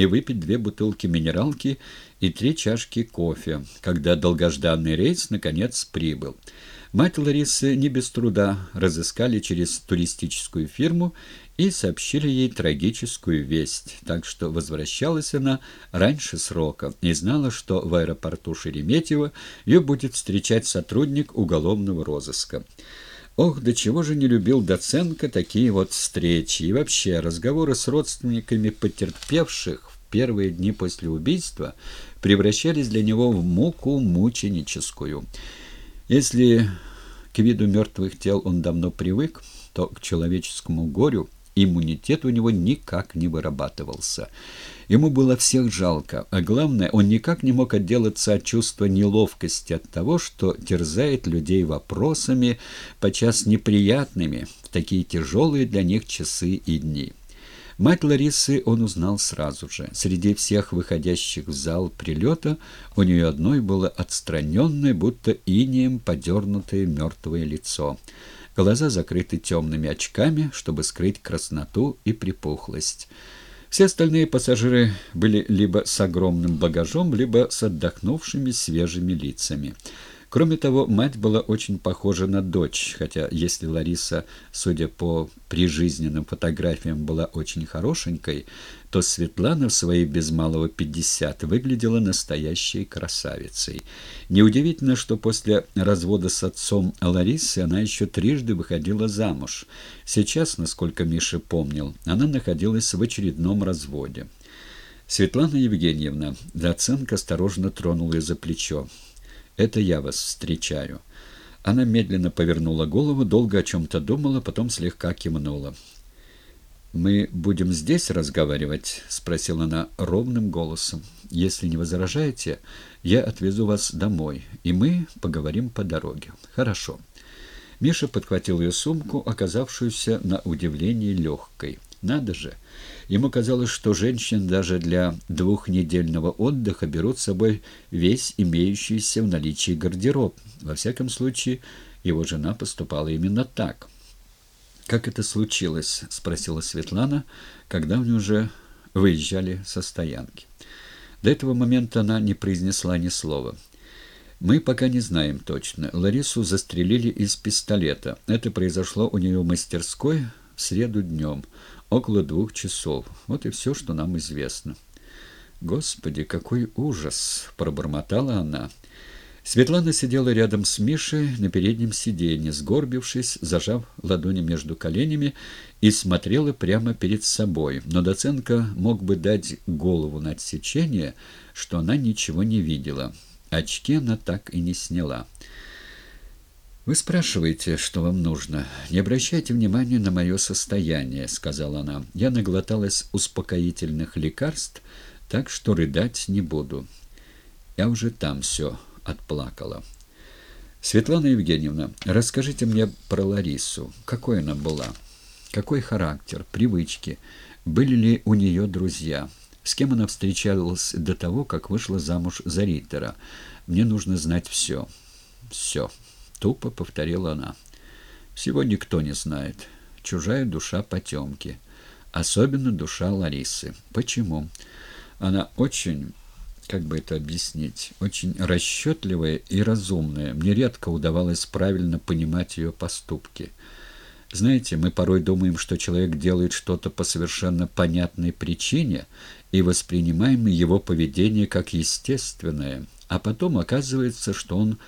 и выпить две бутылки минералки и три чашки кофе, когда долгожданный рейс наконец прибыл. Мать Ларисы не без труда разыскали через туристическую фирму и сообщили ей трагическую весть, так что возвращалась она раньше срока и знала, что в аэропорту Шереметьево ее будет встречать сотрудник уголовного розыска. Ох, до чего же не любил Доценко такие вот встречи и вообще разговоры с родственниками потерпевших в первые дни после убийства превращались для него в муку мученическую. Если к виду мертвых тел он давно привык, то к человеческому горю иммунитет у него никак не вырабатывался. Ему было всех жалко, а главное, он никак не мог отделаться от чувства неловкости от того, что терзает людей вопросами, подчас неприятными, в такие тяжелые для них часы и дни. Мать Ларисы он узнал сразу же. Среди всех выходящих в зал прилета у нее одной было отстраненное, будто инием подернутое мертвое лицо. Глаза закрыты темными очками, чтобы скрыть красноту и припухлость. Все остальные пассажиры были либо с огромным багажом, либо с отдохнувшими свежими лицами. Кроме того, мать была очень похожа на дочь, хотя если Лариса, судя по прижизненным фотографиям, была очень хорошенькой, то Светлана в свои без малого пятьдесят выглядела настоящей красавицей. Неудивительно, что после развода с отцом Ларисы она еще трижды выходила замуж. Сейчас, насколько Миша помнил, она находилась в очередном разводе. Светлана Евгеньевна, доценка осторожно тронула ее за плечо. Это я вас встречаю». Она медленно повернула голову, долго о чем-то думала, потом слегка кивнула. «Мы будем здесь разговаривать?» — спросила она ровным голосом. «Если не возражаете, я отвезу вас домой, и мы поговорим по дороге. Хорошо». Миша подхватил ее сумку, оказавшуюся на удивление легкой. «Надо же!» Ему казалось, что женщины даже для двухнедельного отдыха берут с собой весь имеющийся в наличии гардероб. Во всяком случае, его жена поступала именно так. «Как это случилось?» — спросила Светлана, когда они уже выезжали со стоянки. До этого момента она не произнесла ни слова. «Мы пока не знаем точно. Ларису застрелили из пистолета. Это произошло у нее в мастерской среду днем около двух часов. Вот и все, что нам известно. «Господи, какой ужас!» — пробормотала она. Светлана сидела рядом с Мишей на переднем сиденье, сгорбившись, зажав ладони между коленями, и смотрела прямо перед собой. Но Доценко мог бы дать голову на отсечение, что она ничего не видела. Очки она так и не сняла. «Вы спрашиваете, что вам нужно. Не обращайте внимания на мое состояние», — сказала она. «Я наглоталась успокоительных лекарств, так что рыдать не буду. Я уже там все отплакала». «Светлана Евгеньевна, расскажите мне про Ларису. Какой она была? Какой характер, привычки? Были ли у нее друзья?» С кем она встречалась до того, как вышла замуж за Риттера? Мне нужно знать все. Все. Тупо повторила она. Всего никто не знает. Чужая душа потемки. Особенно душа Ларисы. Почему? Она очень, как бы это объяснить, очень расчетливая и разумная. Мне редко удавалось правильно понимать ее поступки. Знаете, мы порой думаем, что человек делает что-то по совершенно понятной причине и воспринимаем его поведение как естественное, а потом оказывается, что он